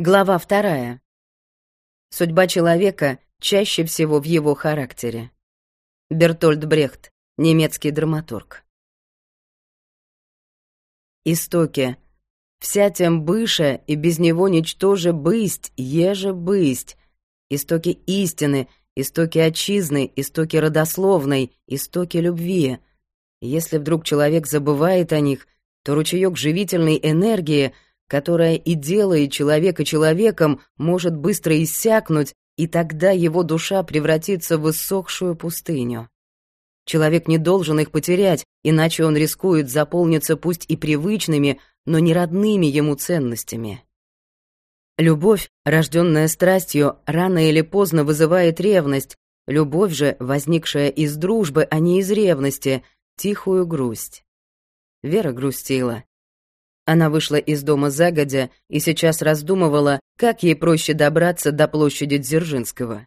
Глава вторая. Судьба человека чаще всего в его характере. Бертольд Брехт, немецкий драматург. Истоки. Вся тем быша, и без него ничтоже бысть, еже бысть. Истоки истины, истоки отчизны, истоки родословной, истоки любви. Если вдруг человек забывает о них, то ручеёк живительной энергии — которая и делает человека человеком, может быстро иссякнуть, и тогда его душа превратится в иссохшую пустыню. Человек не должен их потерять, иначе он рискует заполниться пусть и привычными, но не родными ему ценностями. Любовь, рожденная страстью, рано или поздно вызывает ревность. Любовь же, возникшая из дружбы, а не из ревности, тихую грусть. Вера грустила. Она вышла из дома загодя и сейчас раздумывала, как ей проще добраться до площади Дзержинского.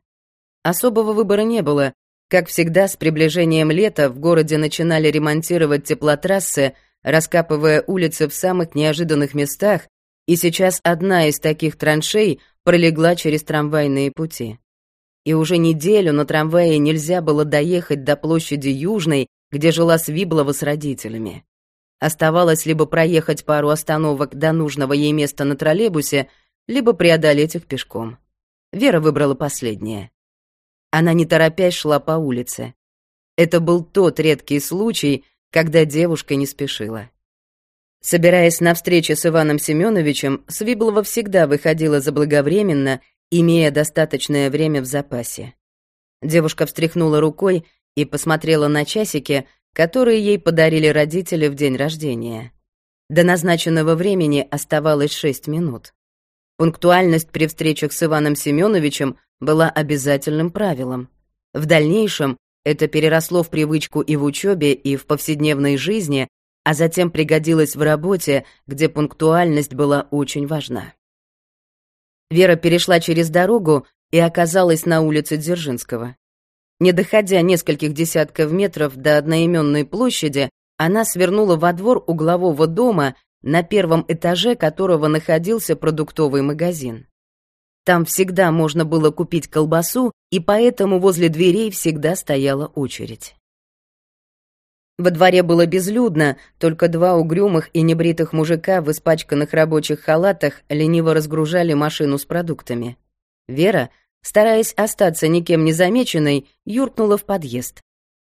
Особого выбора не было. Как всегда, с приближением лета в городе начинали ремонтировать теплотрассы, раскапывая улицы в самых неожиданных местах, и сейчас одна из таких траншей пролегла через трамвайные пути. И уже неделю на трамвае нельзя было доехать до площади Южной, где жила Свиблова с родителями. Оставалось либо проехать пару остановок до нужного ей места на троллейбусе, либо преодолеть их пешком. Вера выбрала последнее. Она не торопясь шла по улице. Это был тот редкий случай, когда девушка не спешила. Собираясь на встречу с Иваном Семеновичем, Свиблова всегда выходила заблаговременно, имея достаточное время в запасе. Девушка встряхнула рукой и посмотрела на часики, которые ей подарили родители в день рождения. До назначенного времени оставалось шесть минут. Пунктуальность при встречах с Иваном Семеновичем была обязательным правилом. В дальнейшем это переросло в привычку и в учебе, и в повседневной жизни, а затем пригодилось в работе, где пунктуальность была очень важна. Вера перешла через дорогу и оказалась на улице Дзержинского. Не доходя нескольких десятков метров до одноименной площади, она свернула во двор углового дома, на первом этаже которого находился продуктовый магазин. Там всегда можно было купить колбасу, и поэтому возле дверей всегда стояла очередь. Во дворе было безлюдно, только два угрюмых и небритых мужика в испачканных рабочих халатах лениво разгружали машину с продуктами. Вера, стараясь остаться никем не замеченной, юркнула в подъезд.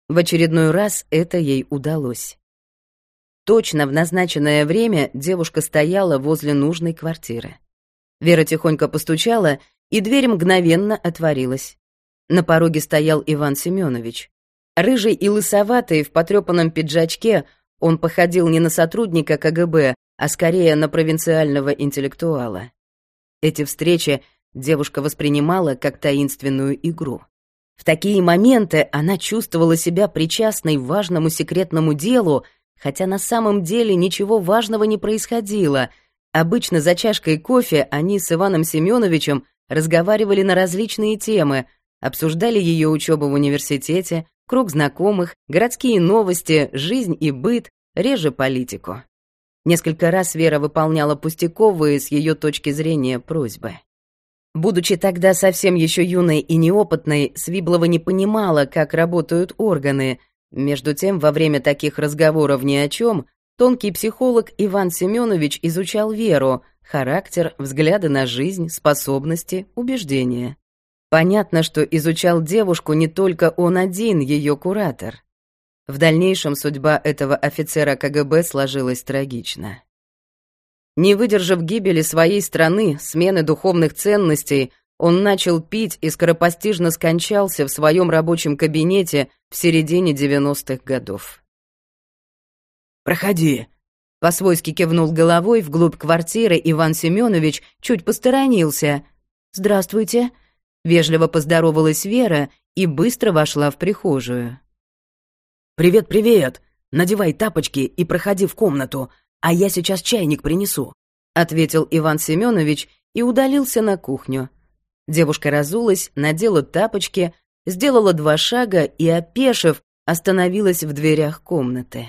В очередной раз это ей удалось. Точно в назначенное время девушка стояла возле нужной квартиры. Вера тихонько постучала, и дверь мгновенно отворилась. На пороге стоял Иван Семенович. Рыжий и лысоватый, в потрепанном пиджачке, он походил не на сотрудника КГБ, а скорее на провинциального интеллектуала. Эти встречи девушка воспринимала как таинственную игру. В такие моменты она чувствовала себя причастной важному секретному делу, хотя на самом деле ничего важного не происходило. Обычно за чашкой кофе они с Иваном Семеновичем разговаривали на различные темы, обсуждали ее учебу в университете, круг знакомых, городские новости, жизнь и быт, реже политику. Несколько раз Вера выполняла пустяковые с ее точки зрения просьбы. Будучи тогда совсем еще юной и неопытной, Свиблова не понимала, как работают органы. Между тем, во время таких разговоров ни о чем, тонкий психолог Иван Семенович изучал веру, характер, взгляды на жизнь, способности, убеждения. Понятно, что изучал девушку не только он один, ее куратор. В дальнейшем судьба этого офицера КГБ сложилась трагично. Не выдержав гибели своей страны, смены духовных ценностей, он начал пить и скоропостижно скончался в своем рабочем кабинете в середине 90-х годов. «Проходи», — по-свойски кивнул головой вглубь квартиры Иван Семенович, чуть посторонился. «Здравствуйте», — вежливо поздоровалась Вера и быстро вошла в прихожую. «Привет, привет! Надевай тапочки и проходи в комнату, а я сейчас чайник принесу», — ответил Иван Семенович и удалился на кухню. Девушка разулась, надела тапочки, сделала два шага и, опешив, остановилась в дверях комнаты.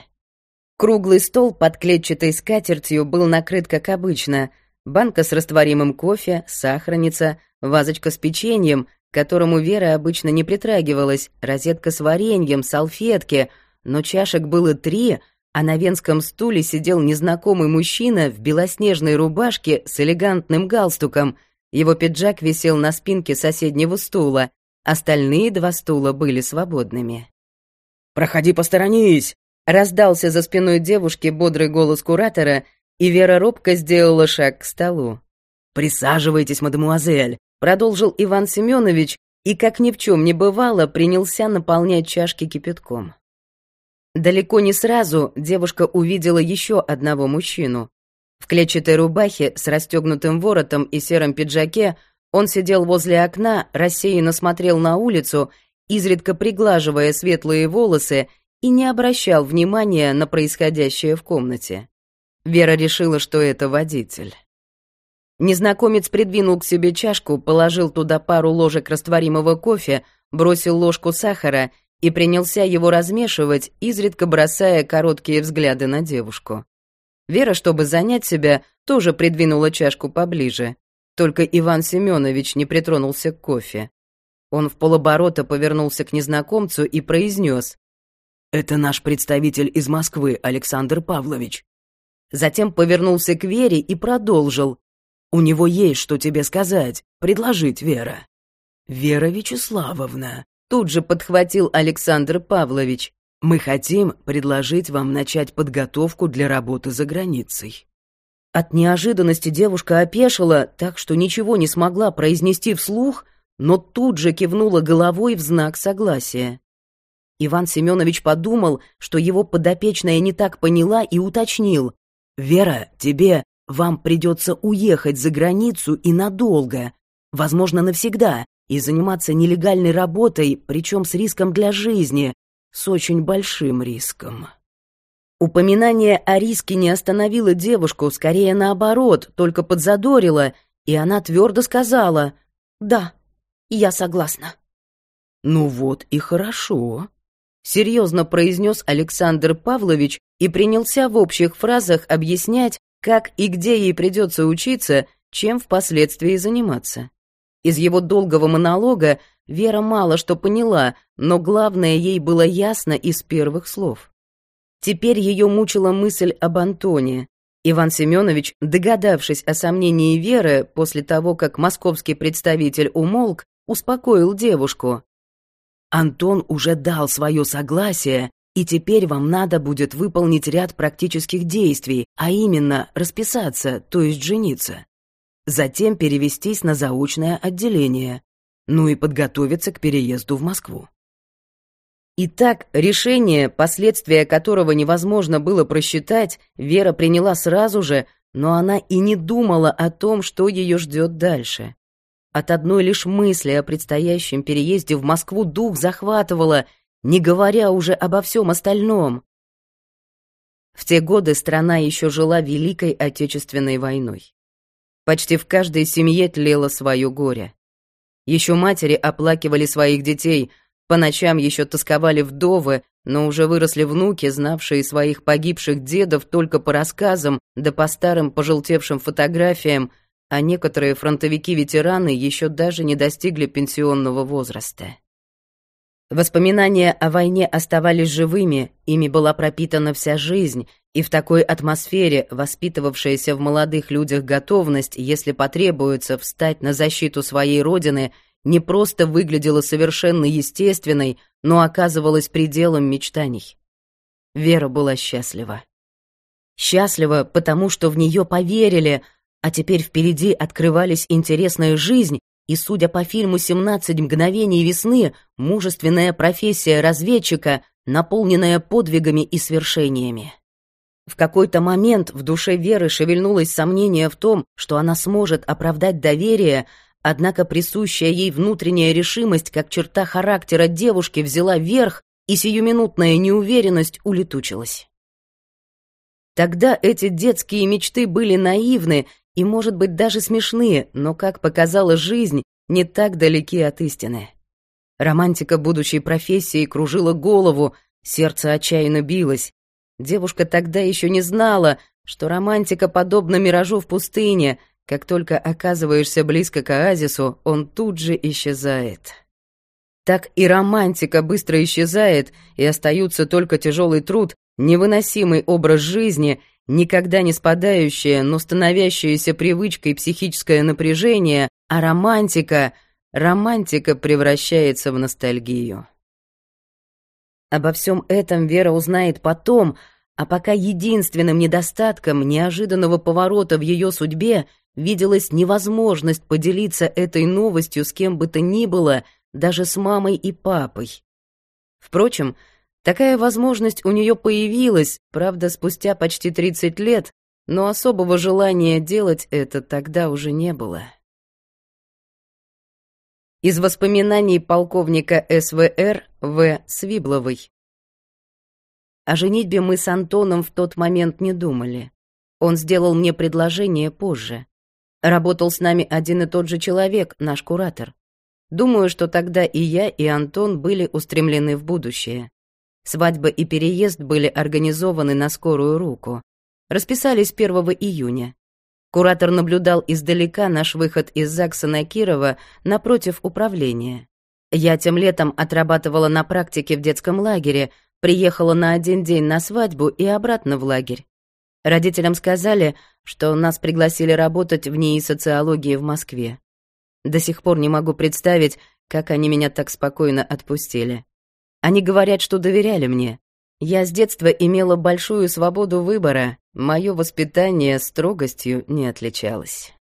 Круглый стол под клетчатой скатертью был накрыт, как обычно. банка с растворимым кофе, сахарница, вазочка с печеньем, к которому Вера обычно не притрагивалась, розетка с вареньем, салфетки, но чашек было три, а на венском стуле сидел незнакомый мужчина в белоснежной рубашке с элегантным галстуком. Его пиджак висел на спинке соседнего стула, остальные два стула были свободными. «Проходи посторонись!» Раздался за спиной девушки бодрый голос куратора, и Вера робко сделала шаг к столу. «Присаживайтесь, мадемуазель», — продолжил Иван Семенович, и, как ни в чем не бывало, принялся наполнять чашки кипятком. Далеко не сразу девушка увидела еще одного мужчину. В клетчатой рубахе с расстегнутым воротом и сером пиджаке он сидел возле окна, рассеянно смотрел на улицу, изредка приглаживая светлые волосы и не обращал внимания на происходящее в комнате. Вера решила, что это водитель. Незнакомец придвинул к себе чашку, положил туда пару ложек растворимого кофе, бросил ложку сахара и принялся его размешивать, изредка бросая короткие взгляды на девушку. Вера, чтобы занять себя, тоже придвинула чашку поближе. Только Иван Семенович не притронулся к кофе. Он в полоборота повернулся к незнакомцу и произнес «Это наш представитель из Москвы, Александр Павлович». Затем повернулся к Вере и продолжил. «У него есть что тебе сказать, предложить, Вера». «Вера Вячеславовна», тут же подхватил Александр Павлович. «Мы хотим предложить вам начать подготовку для работы за границей». От неожиданности девушка опешила, так что ничего не смогла произнести вслух, но тут же кивнула головой в знак согласия. Иван Семенович подумал, что его подопечная не так поняла и уточнил. «Вера, тебе, вам придется уехать за границу и надолго, возможно, навсегда, и заниматься нелегальной работой, причем с риском для жизни, с очень большим риском». Упоминание о риске не остановило девушку, скорее наоборот, только подзадорило, и она твердо сказала «Да, я согласна». «Ну вот и хорошо», серьезно произнес Александр Павлович и принялся в общих фразах объяснять, как и где ей придется учиться, чем впоследствии заниматься. Из его долгого монолога Вера мало что поняла, но главное ей было ясно из первых слов. Теперь ее мучила мысль об Антоне. Иван Семенович, догадавшись о сомнении Веры после того, как московский представитель умолк, успокоил девушку. Антон уже дал свое согласие, и теперь вам надо будет выполнить ряд практических действий, а именно расписаться, то есть жениться. Затем перевестись на заочное отделение, ну и подготовиться к переезду в Москву. Итак, решение, последствия которого невозможно было просчитать, Вера приняла сразу же, но она и не думала о том, что ее ждет дальше. От одной лишь мысли о предстоящем переезде в Москву дух захватывало, не говоря уже обо всем остальном. В те годы страна еще жила Великой Отечественной войной. Почти в каждой семье тлело свое горе. Еще матери оплакивали своих детей, по ночам еще тосковали вдовы, но уже выросли внуки, знавшие своих погибших дедов только по рассказам, да по старым пожелтевшим фотографиям, а некоторые фронтовики-ветераны еще даже не достигли пенсионного возраста. Воспоминания о войне оставались живыми, ими была пропитана вся жизнь, и в такой атмосфере воспитывавшаяся в молодых людях готовность, если потребуется, встать на защиту своей родины, не просто выглядела совершенно естественной, но оказывалась пределом мечтаний. Вера была счастлива. Счастлива, потому что в нее поверили — а теперь впереди открывались интересная жизнь и, судя по фильму «17 мгновений весны», мужественная профессия разведчика, наполненная подвигами и свершениями. В какой-то момент в душе Веры шевельнулось сомнение в том, что она сможет оправдать доверие, однако присущая ей внутренняя решимость как черта характера девушки взяла верх, и сиюминутная неуверенность улетучилась. Тогда эти детские мечты были наивны и, может быть, даже смешные, но, как показала жизнь, не так далеки от истины. Романтика будущей профессии кружила голову, сердце отчаянно билось. Девушка тогда еще не знала, что романтика подобна миражу в пустыне, Как только оказываешься близко к оазису, он тут же исчезает. Так и романтика быстро исчезает, и остаются только тяжелый труд, невыносимый образ жизни, никогда не спадающее, но становящееся привычкой психическое напряжение, а романтика, романтика превращается в ностальгию. Обо всем этом Вера узнает потом, а пока единственным недостатком неожиданного поворота в ее судьбе виделась невозможность поделиться этой новостью с кем бы то ни было, даже с мамой и папой. Впрочем, такая возможность у нее появилась, правда, спустя почти 30 лет, но особого желания делать это тогда уже не было. Из воспоминаний полковника СВР В. Свибловой. О женитьбе мы с Антоном в тот момент не думали. Он сделал мне предложение позже. Работал с нами один и тот же человек, наш куратор. Думаю, что тогда и я, и Антон были устремлены в будущее. Свадьба и переезд были организованы на скорую руку. Расписались 1 июня. Куратор наблюдал издалека наш выход из ЗАГСа на Кирова напротив управления. Я тем летом отрабатывала на практике в детском лагере, приехала на один день на свадьбу и обратно в лагерь. Родителям сказали, что нас пригласили работать в НИИ социологии в Москве. До сих пор не могу представить, как они меня так спокойно отпустили. Они говорят, что доверяли мне. Я с детства имела большую свободу выбора, мое воспитание строгостью не отличалось.